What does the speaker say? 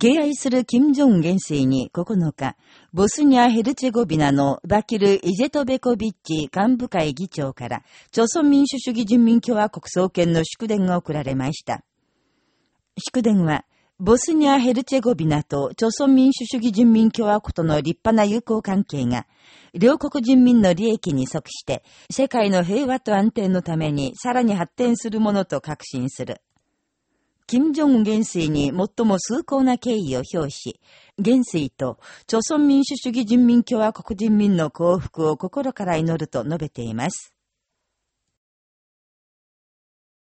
敬愛する金正恩元帥に9日、ボスニア・ヘルチェゴビナのバキル・イジェトベコビッチ幹部会議長から、朝鮮民主主義人民共和国創建の祝電が送られました。祝電は、ボスニア・ヘルチェゴビナと朝鮮民主主義人民共和国との立派な友好関係が、両国人民の利益に即して、世界の平和と安定のためにさらに発展するものと確信する。金正恩元帥に最も崇高な敬意を表し、元帥と、朝鮮民主主義人民共和国人民の幸福を心から祈ると述べています。